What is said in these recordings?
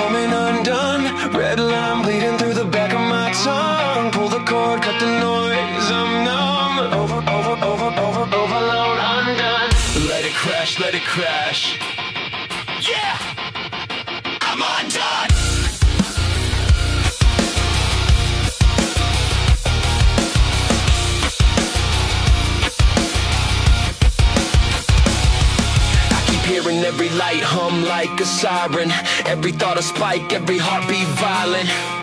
coming up. Every thought a spike, every heartbeat violent.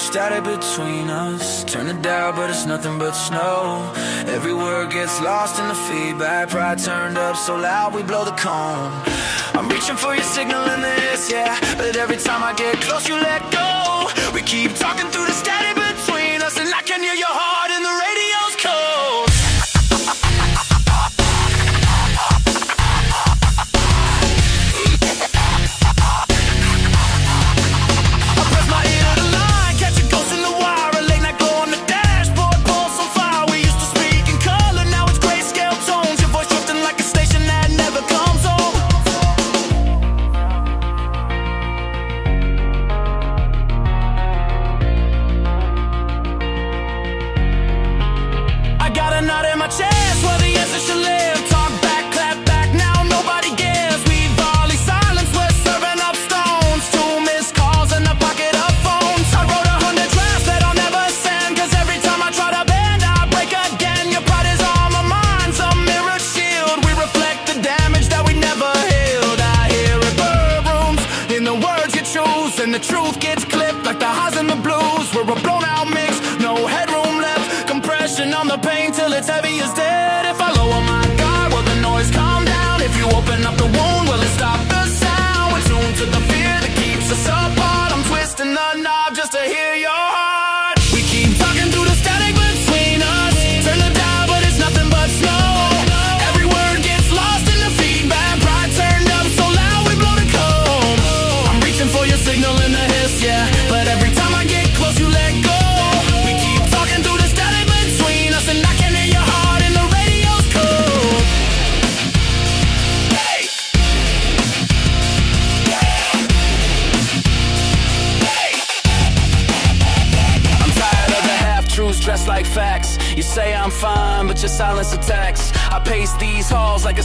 Static between us. Turn it down, but it's nothing but snow. Every word gets lost in the feedback. Pride turned up so loud we blow the cone. I'm reaching for your signal in this, yeah. But every time I get close you let go. We keep talking through the static between us And I can hear your heart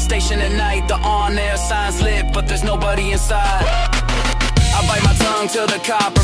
station at night, the on-air signs lit, but there's nobody inside. I bite my tongue till the cop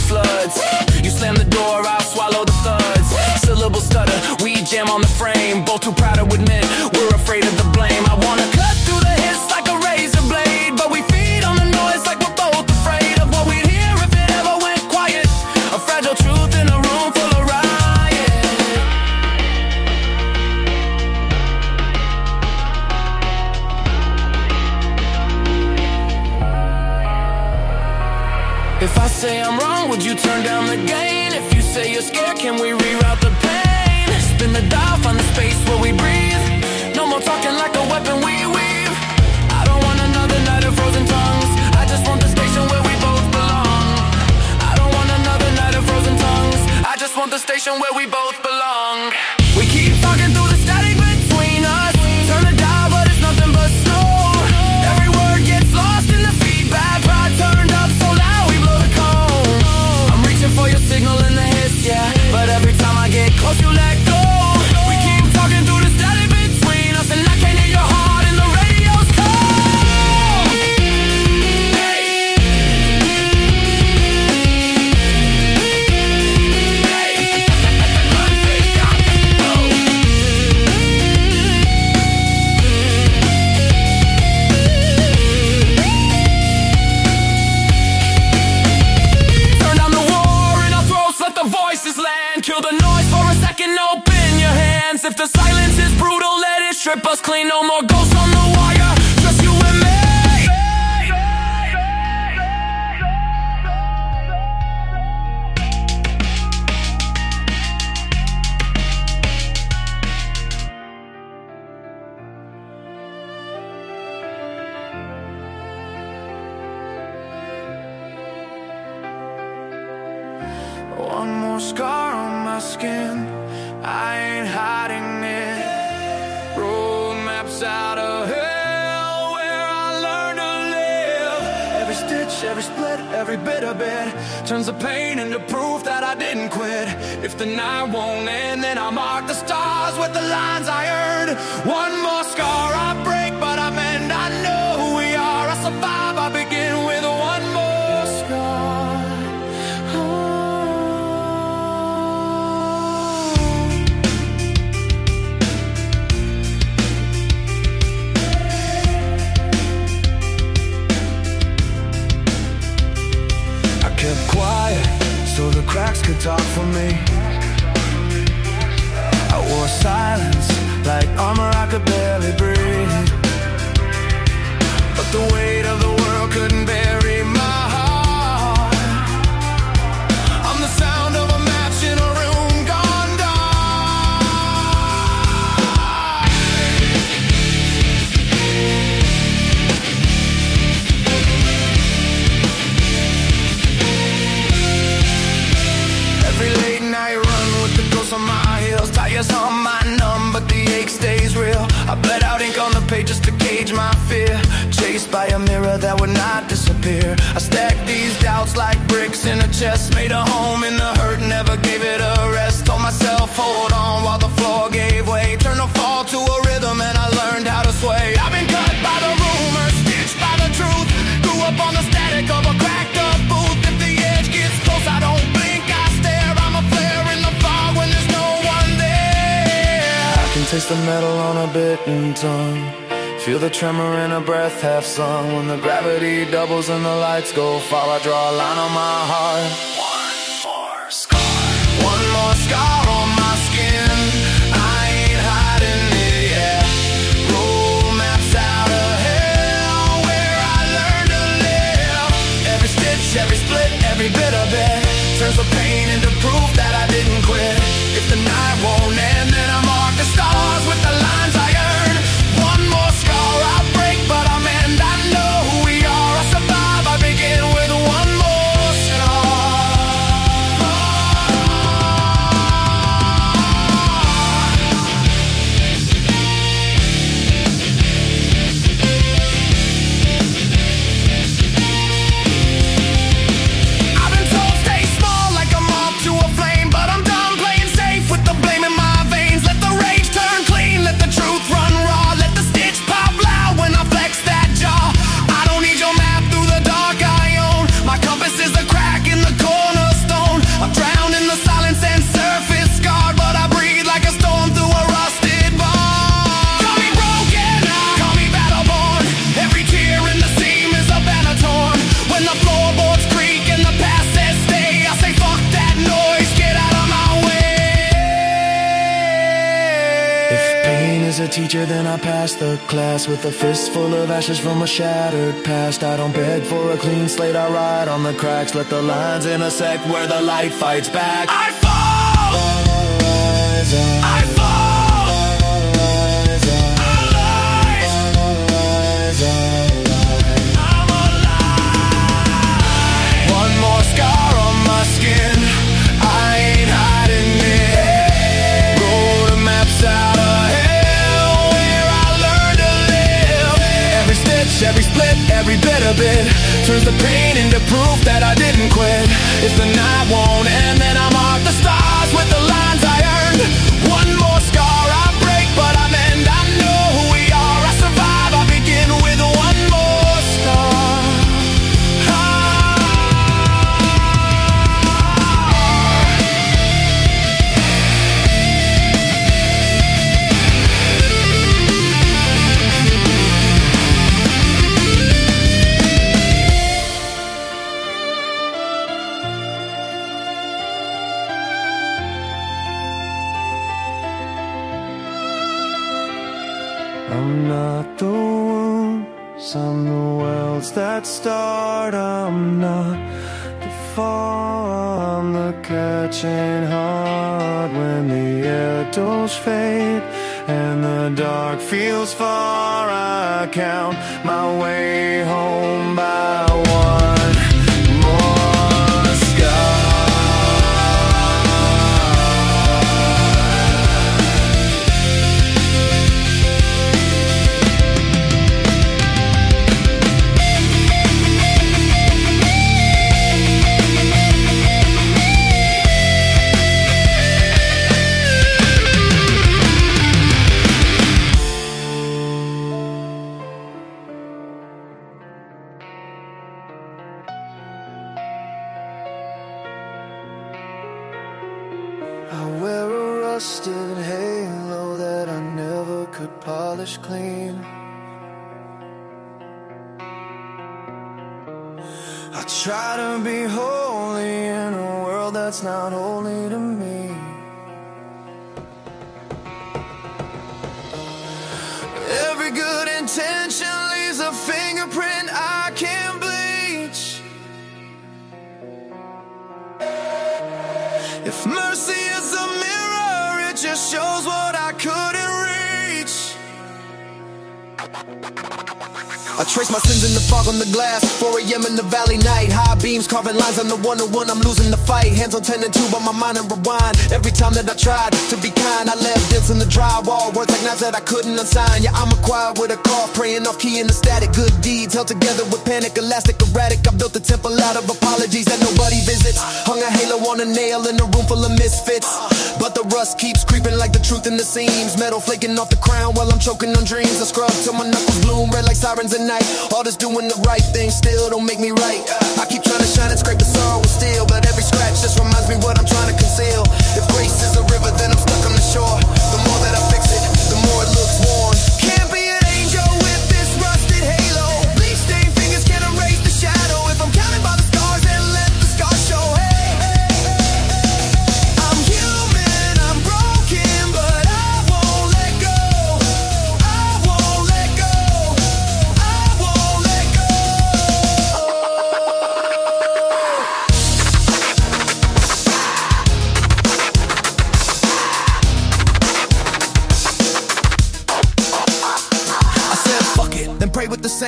go far. Ashes from a shattered past. I don't beg for a clean slate, I ride on the cracks, let the lines intersect where the light fights back. I bit Turns the pain into proof that I didn't quit. If the night won't end, If mercy is a mirror, it just shows what I couldn't I trace my sins in the fog on the glass. 4 a.m. in the valley night. High beams carving lines. I'm the one on one. I'm losing the fight. Hands on 10 and 2, but my mind and rewind. Every time that I tried to be kind, I left dents in the drywall. Words like knives that I couldn't unsign. Yeah, I'm a choir with a cough, praying off key in the static. Good deeds held together with panic, elastic, erratic. I built a temple out of apologies that nobody visits. Hung a halo on a nail in a room full of misfits. But the rust keeps creeping like the truth in the seams. Metal flaking off the crown while I'm choking on dreams. I scrub till my knuckles bloom red like sirens at night. All this doing the right thing still don't make me right. I keep trying to shine and scrape the sorrow with steel, but every scratch just reminds me what I'm trying to conceal. If grace is a river, then I'm stuck on the shore.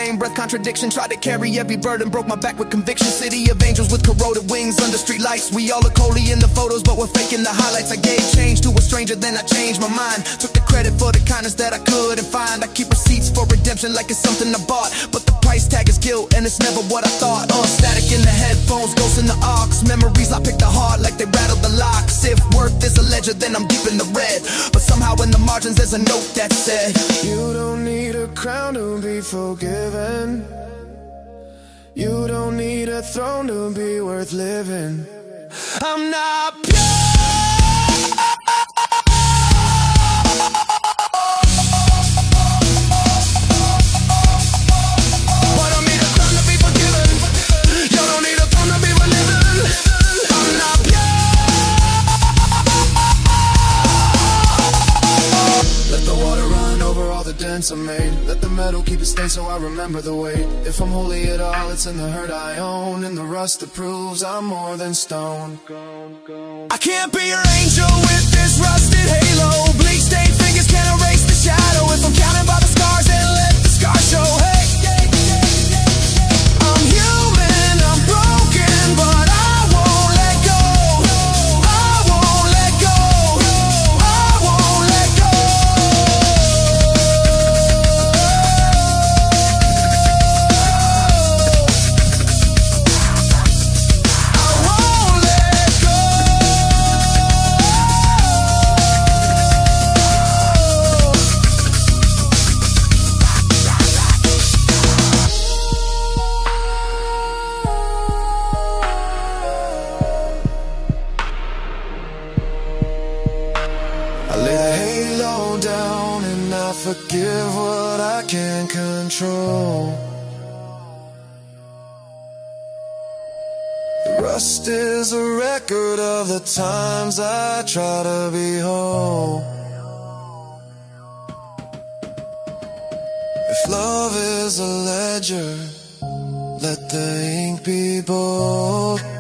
Same breath. Contradiction, tried to carry every burden, broke my back with conviction. City of angels with corroded wings under street lights. We all look holy in the photos, but we're faking the highlights. I gave change to a stranger, then I changed my mind. Took the credit for the kindness that I couldn't find. I keep receipts for redemption like it's something I bought, but the price tag is guilt, and it's never what I thought. Uh, static in the headphones, ghosts in the aux. Memories I picked the heart like they rattled the locks. If worth is a ledger, then I'm deep in the red. But somehow in the margins, there's a note that said, You don't need a crown to be forgiven. You don't need a throne to be worth living. I'm not pure. Footprints are made. Let the metal keep it stay so I remember the weight. If I'm holy at all, it's in the hurt I own. In the rust that proves I'm more than stone. I can't be your angel with this rusted halo. Bleak stained fingers can't erase the shadow. If I'm counted by the scars, Rust is a record of the times I try to be whole. If love is a ledger, let the ink be bold.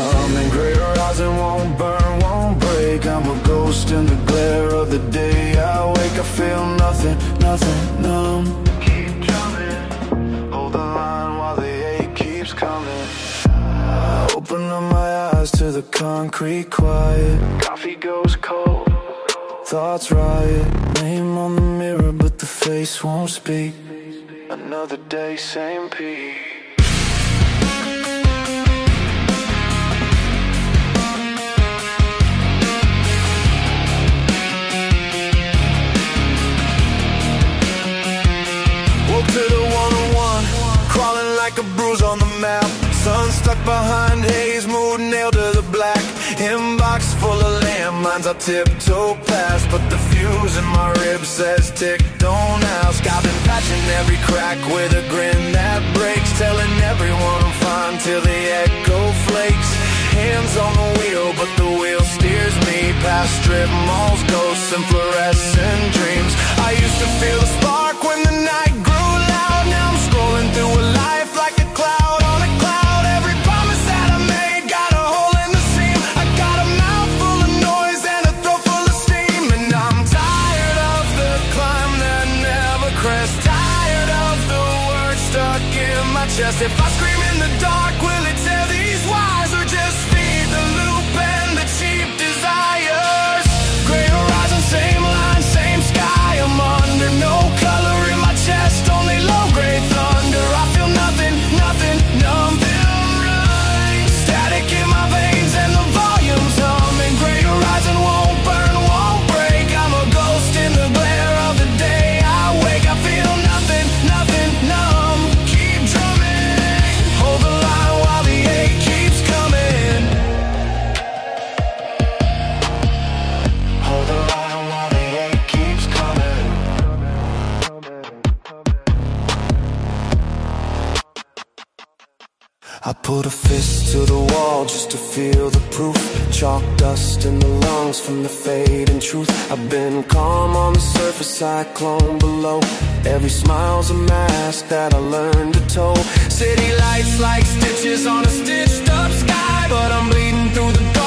Humming. Gray horizon won't burn, won't break. I'm a ghost in the glare of the day. I wake, I feel nothing, nothing, numb. Keep drumming, hold the line while the ache keeps coming. I open up my eyes to the concrete quiet. Coffee goes cold, thoughts riot. Name on the mirror, but the face won't speak. Another day, same peak. Behind haze, mood nailed to the black. Inbox full of landmines, I tiptoe past. But the fuse in my rib says tick, don't ask. I've been patching every crack with a grin that breaks. Telling everyone I'm fine till the echo flakes. Hands on the wheel, but the wheel steers me past strip malls, ghosts, and fluorescent dreams. I used to feel the put a fist to the wall just to feel the proof. Chalk dust in the lungs from the fading truth. I've been calm on the surface, cyclone below. Every smile's a mask that I learned to toe. City lights like stitches on a stitched up sky, but I'm bleeding through the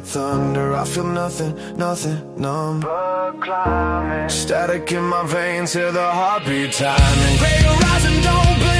straight thunder I feel nothing, nothing, numb Static in my veins, hear the heartbeat timing Greater horizon. don't blink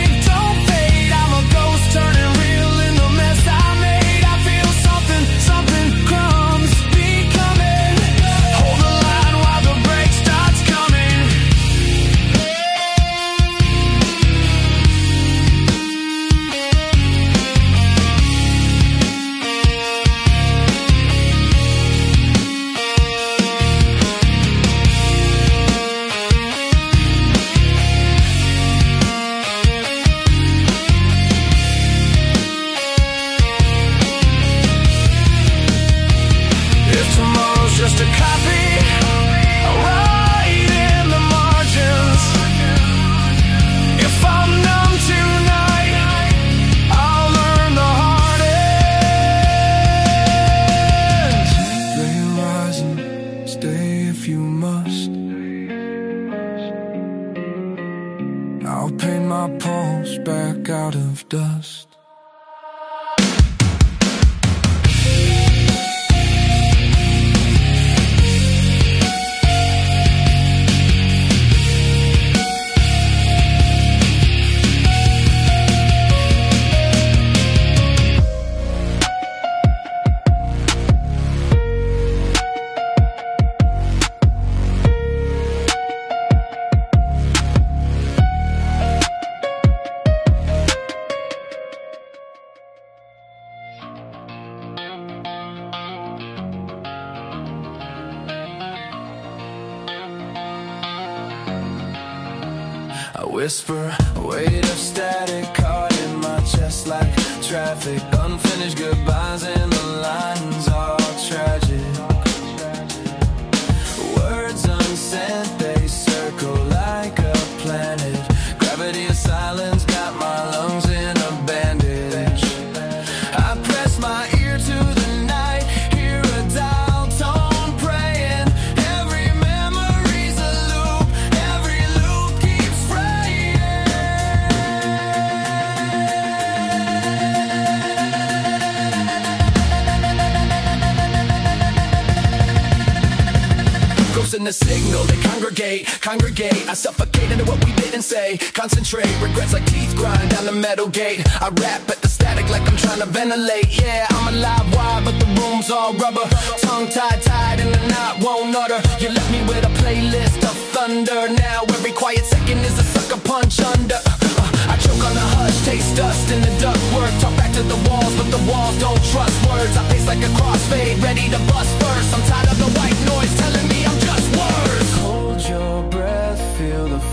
congregate I suffocate into what we didn't say. Concentrate, regrets like teeth grind down the metal gate. I rap at the static like I'm trying to ventilate. Yeah, I'm alive wire, but the room's all rubber. Tongue tied, tied in the knot, won't utter. You left me with a playlist of thunder. Now every quiet second is a sucker punch under. Uh, I choke on the hush, taste dust in the ductwork Talk back to the walls, but the walls don't trust words. I pace like a crossfade, ready to bust first. I'm tired of the white noise telling me I'm just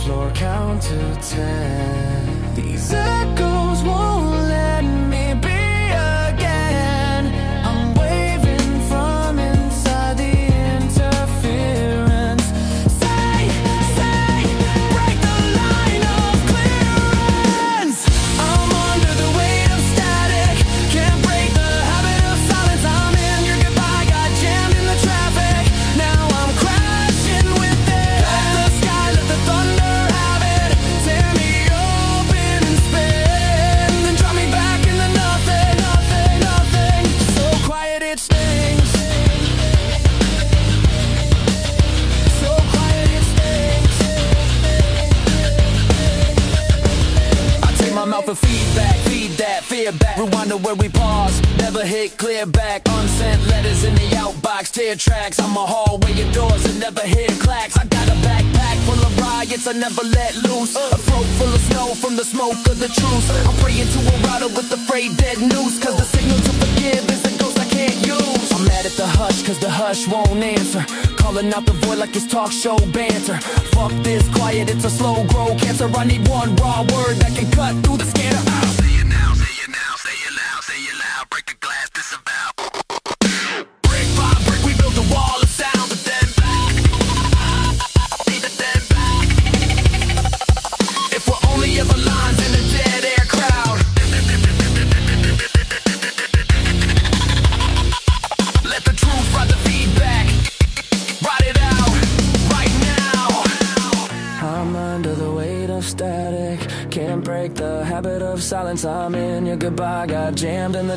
floor, count to ten. These echoes won't. Rewind to where we pause, never hit clear back. Unsent letters in the outbox, tear tracks. I'm a hallway of doors and never hear clacks. I got a backpack full of riots I never let loose. A throat full of snow from the smoke of the truce. I'm praying to a rider with the frayed dead noose. Cause the signal to forgive is a ghost I can't use. I'm mad at the hush, cause the hush won't answer. Calling out the void like it's talk show banter. Fuck this quiet, it's a slow grow cancer. I need one raw word that can cut through the scanner.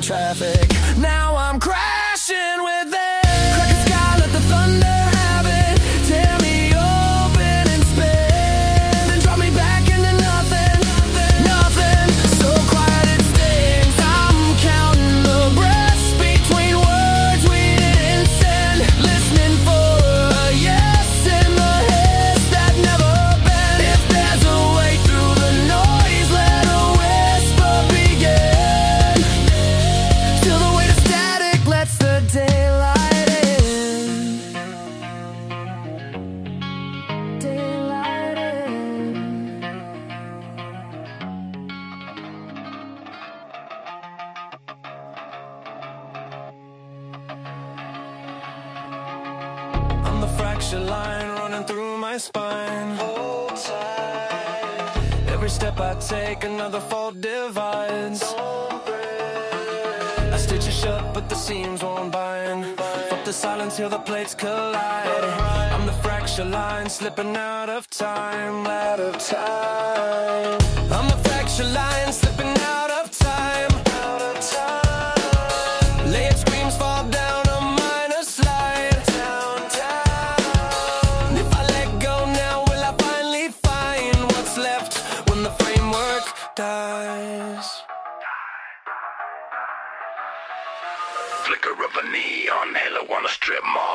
Traffic. Slipping out of time, out of time. I'm the fracture line, slipping out of time, out of time. Late screams fall down a minor slide, down, down. If I let go now, will I finally find what's left when the framework dies? Flicker of a neon halo on a strip mall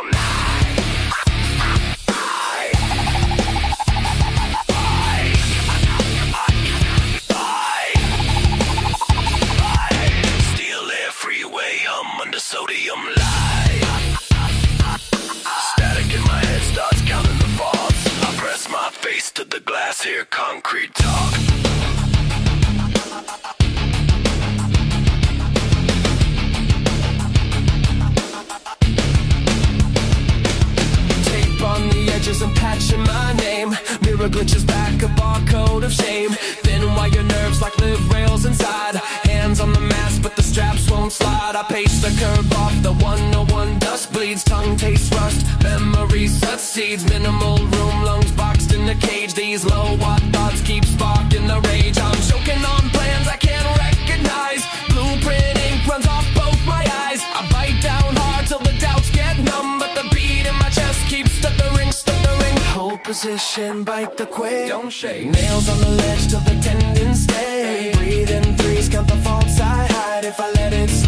Glitches back a barcode of shame. Thin wire nerves like live rails inside. Hands on the mask, but the straps won't slide. I pace the curve off the 101 dust bleeds. Tongue tastes rust. Memories succeeds. Minimal room, lungs boxed in the cage. These low watt thoughts keep sparking the rage. I'm choking on plans I can't recognize. Blueprint ink runs off Hold position, bite the quick. Don't shake. Nails on the ledge till the tendons stay. Breathe in threes, count the faults I hide. If I let it slip,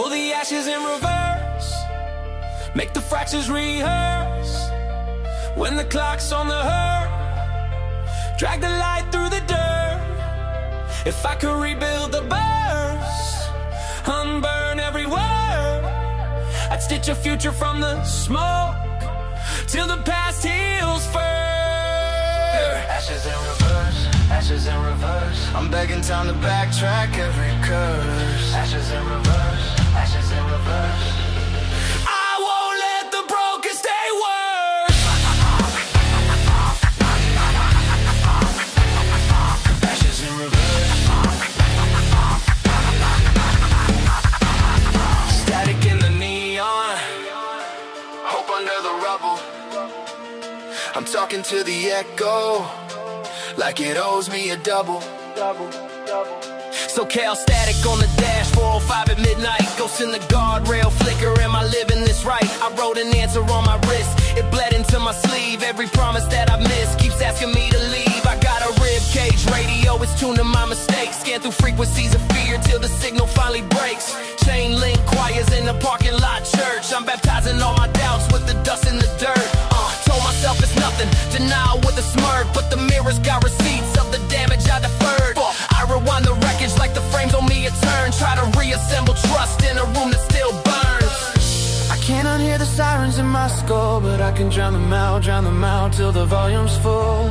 Pull the ashes in reverse. Make the fractures rehearse. When the clock's on the hurt, drag the light through the dirt. If I could rebuild the burst, unburn every word, I'd stitch a future from the smoke till the past heals first. Ashes in reverse, ashes in reverse. I'm begging time to backtrack every curse. Ashes in reverse, talking to the echo, like it owes me a double. So Cal static on the dash, 405 at midnight. Ghost in the guardrail, flicker. Am I living this right? I wrote an answer on my wrist. It bled into my sleeve. Every promise that I missed keeps asking me to leave. I got a rib cage radio, it's tuned to my mistakes. Scan through frequencies of fear till the signal finally breaks. Chain link choirs in the parking lot church. I'm baptizing all my doubts with the dust in the dirt. Myself it's nothing. Denial with a smirk, but the mirrors got receipts of the damage I deferred. I rewind the wreckage like the frames on me a turn. Try to reassemble trust in a room that still burns. I can't unhear the sirens in my skull, but I can drown them out, drown them out till the volume's full.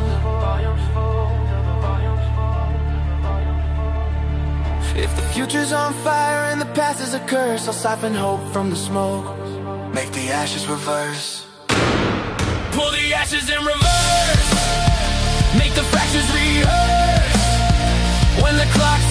If the future's on fire and the past is a curse, I'll siphon hope from the smoke. Make the ashes reverse. Pull the ashes in reverse. Make the fractures rehearse. When the clock's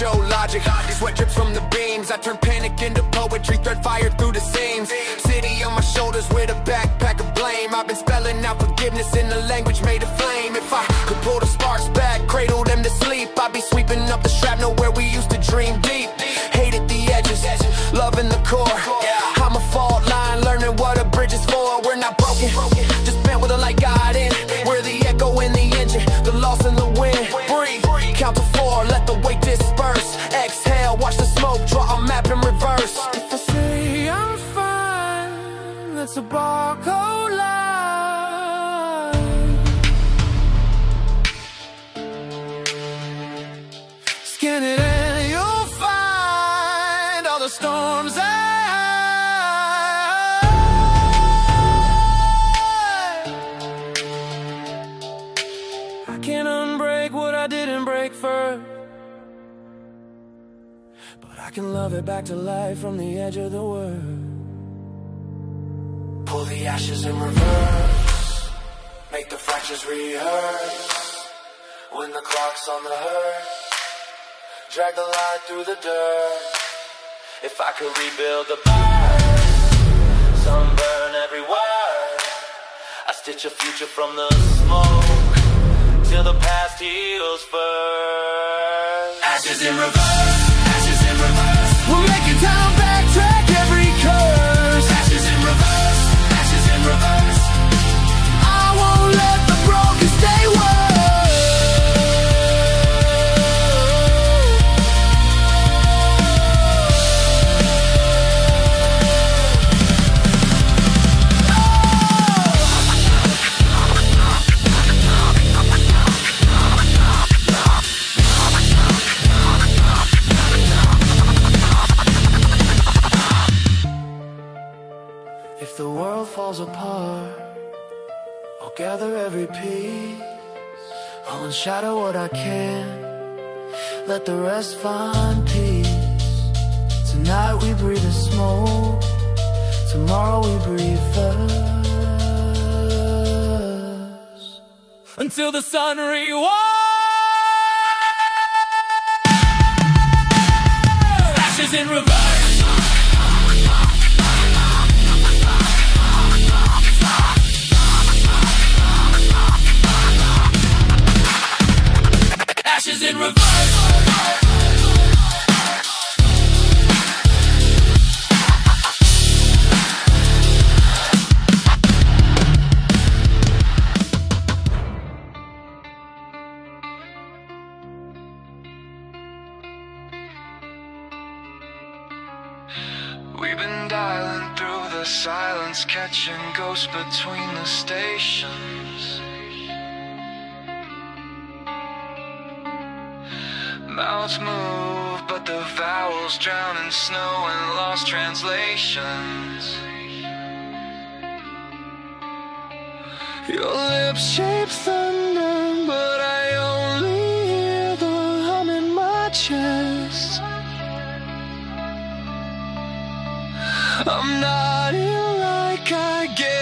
show logic, sweat drips from the beams. I turn panic into poetry, thread fire through the seams. City on my shoulders with a backpack of blame. I've been spelling out forgiveness in a language made it back to life from the edge of the world. Pull the ashes in reverse. Make the fractures rehearse. When the clock's on the hearse. Drag the light through the dirt. If I could rebuild the past, sunburn every word. I stitch a future from the smoke till the past heals first. Ashes in reverse, ashes in reverse. We're I'll what I can. Let the rest find peace. Tonight we breathe the smoke. Tomorrow we breathe first. Until the sun rewinds. Ashes in reverse. Translations. Your lips shape thunder, but I only hear the hum in my chest. I'm not in like I get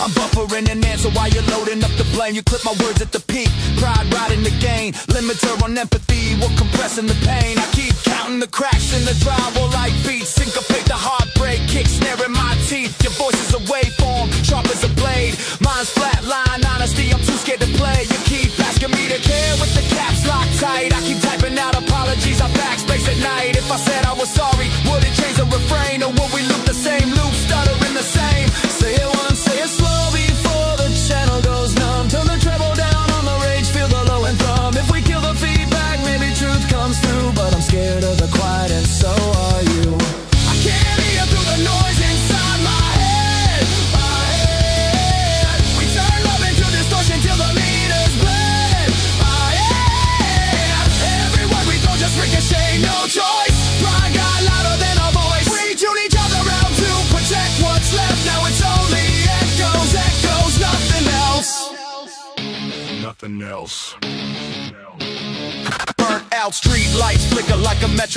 I'm buffering an answer while you're loading up the blame. You clip my words at the peak. Pride riding the gain. Limiter on empathy. We're compressing the pain. I keep counting the cracks in the drywall like beats. Syncopate the heartbreak. Kick snare in my teeth. Your voice is a waveform. Sharp as a blade. Mine's flatline. Honesty. I'm too scared to play. You keep asking me to care with the caps locked tight. I keep typing out apologies. I backspace at night. If I said I was sorry, would it change the refrain? Or would we loop the same loop? Stuttering the same. Say it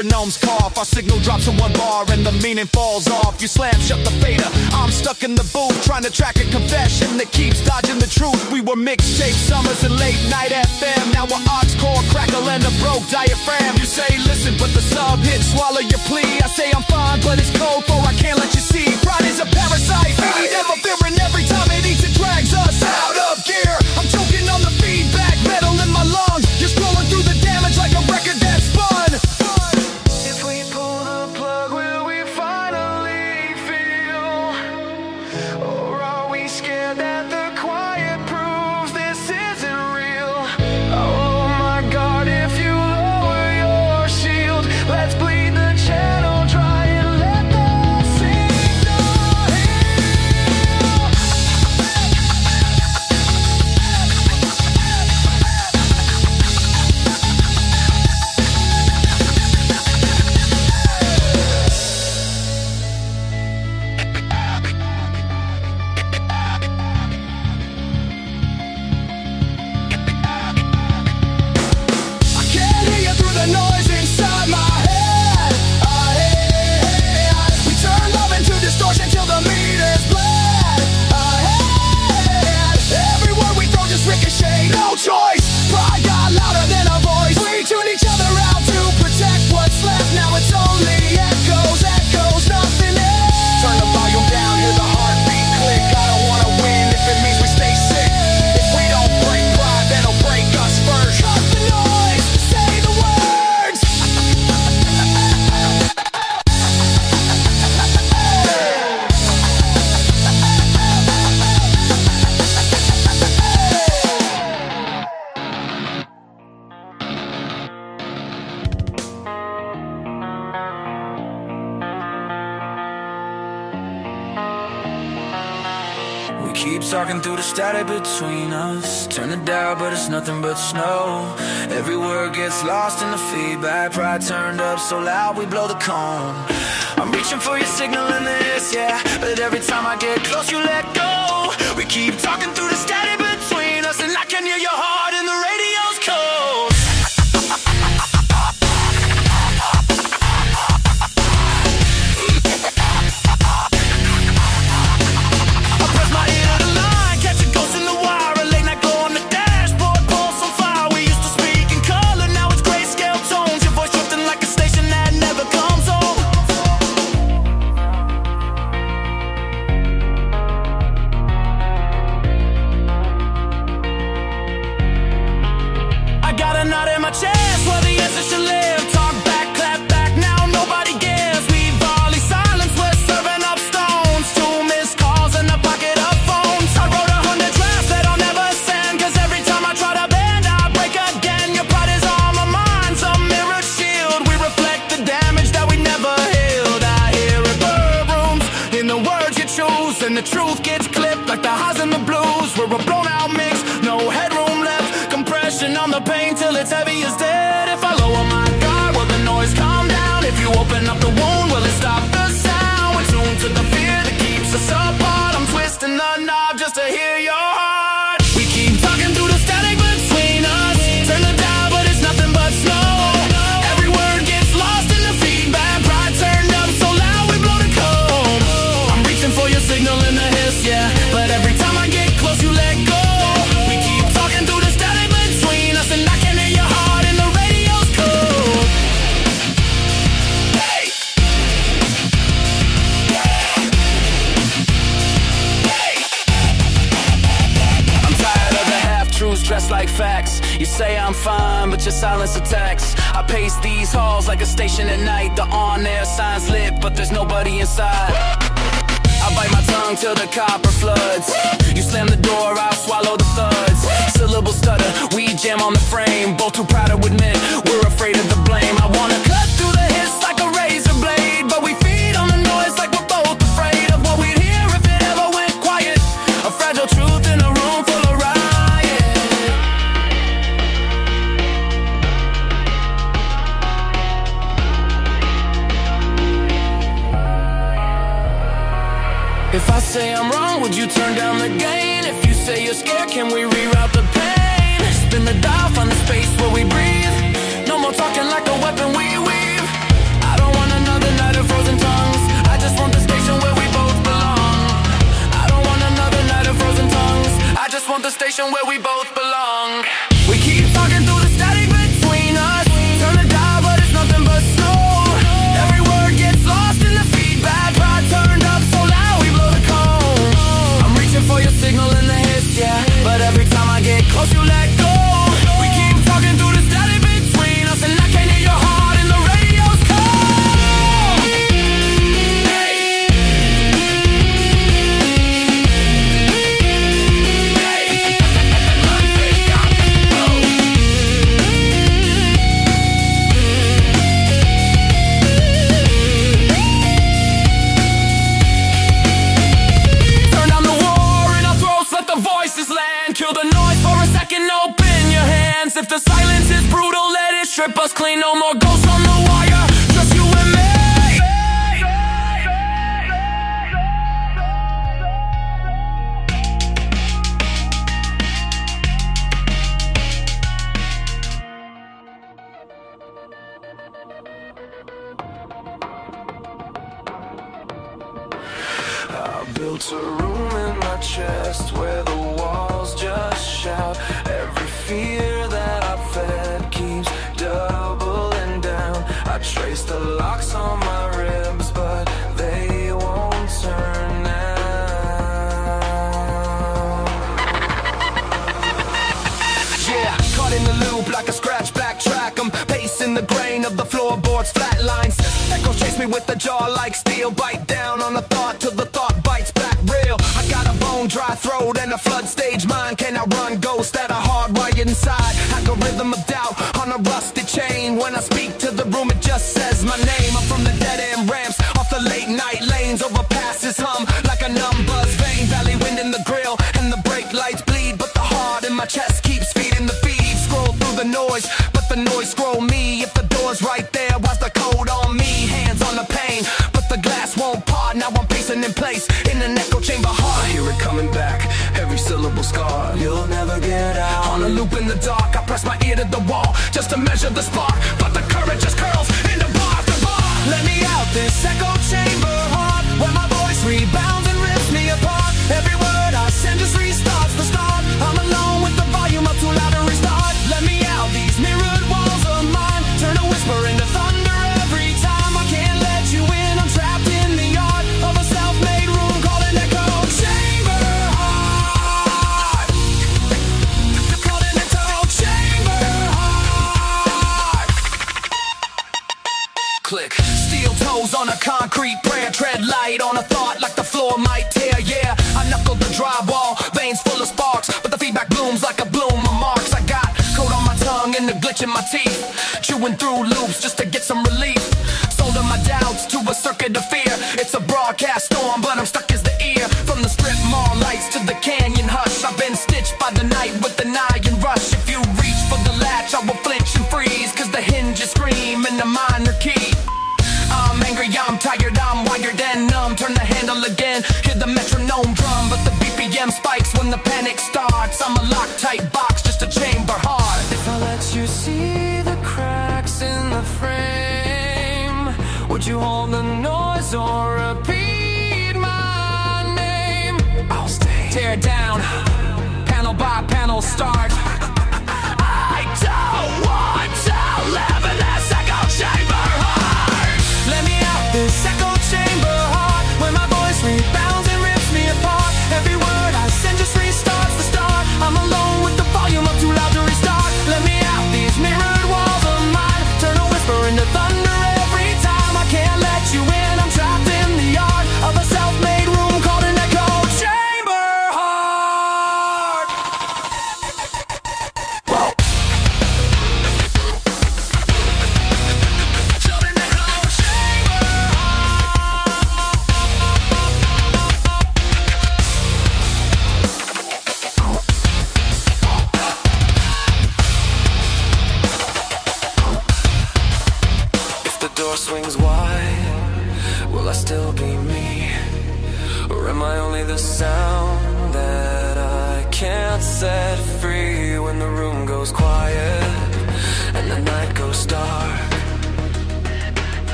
metronomes cough. Our signal drops to one bar and the meaning falls off. You slam shut the fader. I'm stuck in the booth trying to track a confession that keeps dodging the truth. We were mixtape summers and late night FM. Now we're aux cord, crackle, and a broke diaphragm. You say listen, but the sub hit swallow your plea. I say I'm fine, but it's cold, for I can't let you see. Pride is a parasite, we need fearing every lost in the feedback. Pride turned up so loud we blow the cone. I'm reaching for your signal in this, yeah. But every time I get close you let go. We keep talking through the static like a station at night. The on-air sign's lit, but there's nobody inside. I bite my tongue till the copper floods. You slam the door, i swallow the thuds. Syllable stutter, we jam on the frame. Both too proud to admit, we're afraid of the blame. I wanna can we its flat lines. Echo chase me with a jaw like steel. Bite down on the thought till the thought bites back real. I got a bone dry throat and a flood stage mind. Can I run ghosts that are hardwired inside? Pack a rhythm of doubt on a rusty chain. When I speak to the room, it just says my name. I'm from the dead end ramps, off the late night lanes, overpasses hum. scar You'll never get out On a loop in the dark I press my ear to the wall Just to measure the spot. clenching my teeth, chewing through loops just to get some relief. Sold my doubts to a circuit of fear. It's a broadcast storm, but I'm stuck as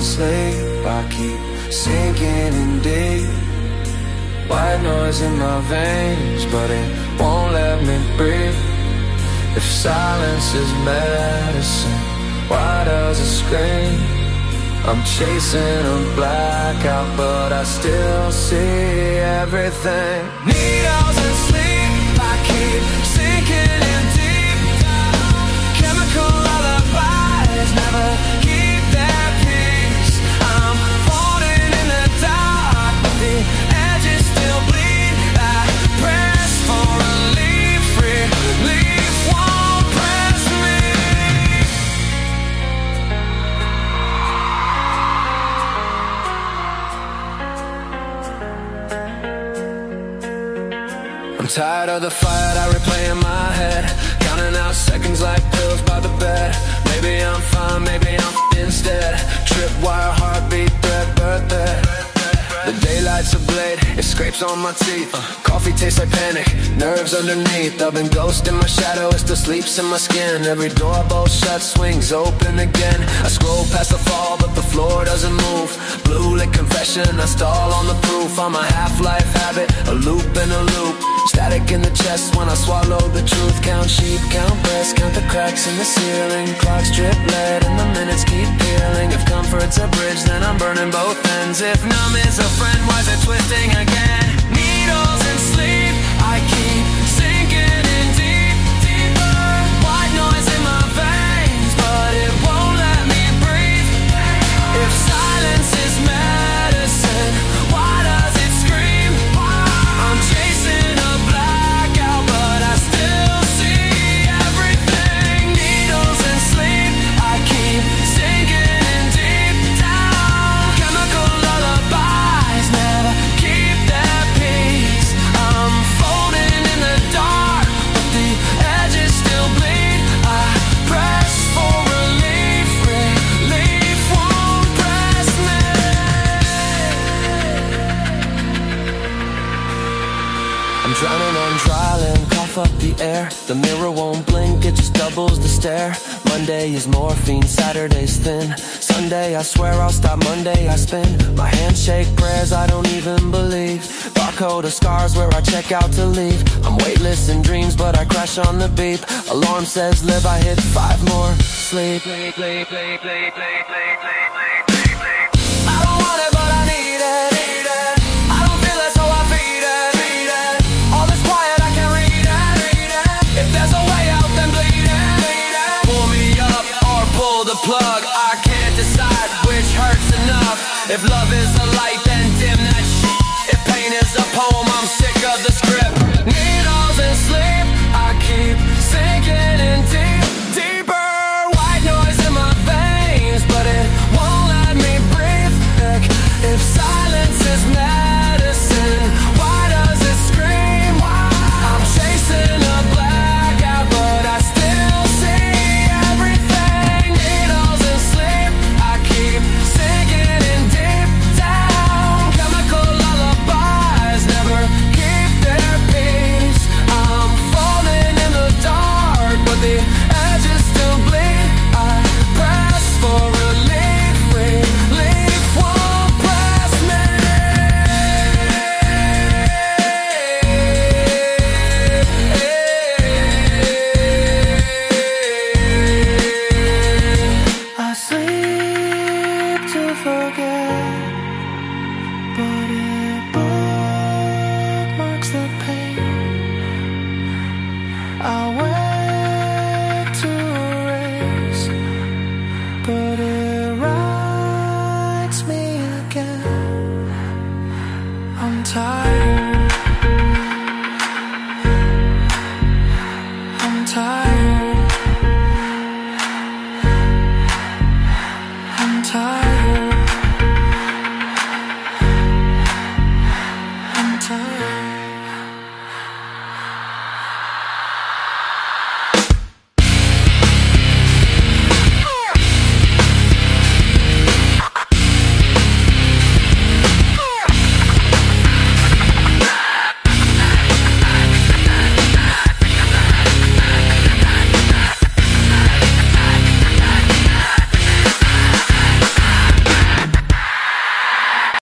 and sleep, I keep sinking in deep. White noise in my veins, but it won't let me breathe. If silence is medicine, why does it scream? I'm chasing a blackout, but I still see everything. Needles and sleep, I keep of the fight I replay in my head. Counting out seconds like pills by the bed. Maybe I'm fine, maybe I'm instead. Tripwire, heartbeat, thread, birthday The daylight's a blade, it scrapes on my teeth. Coffee tastes like panic, nerves underneath. I've been ghosting my shadow, it still sleeps in my skin. Every door bolt shut, swings open again. I scroll past the fall, but the floor doesn't move. Blue lit confession, I stall on the proof. I'm a half-life habit, a loop in a loop Static in the chest when I swallow the truth. Count sheep, count breasts, count the cracks in the ceiling. Clocks drip lead and the minutes keep peeling. If comfort's a bridge, then I'm burning both ends. If numb is a friend, why's it twisting again? The mirror won't blink, it just doubles the stare. Monday is morphine, Saturday's thin. Sunday, I swear I'll stop Monday, I spin. My handshake prayers I don't even believe. Barcode of scars where I check out to leave. I'm weightless in dreams, but I crash on the beep. Alarm says live, I hit five more. Sleep, sleep, sleep, sleep, sleep, sleep, sleep, sleep. If love is a light,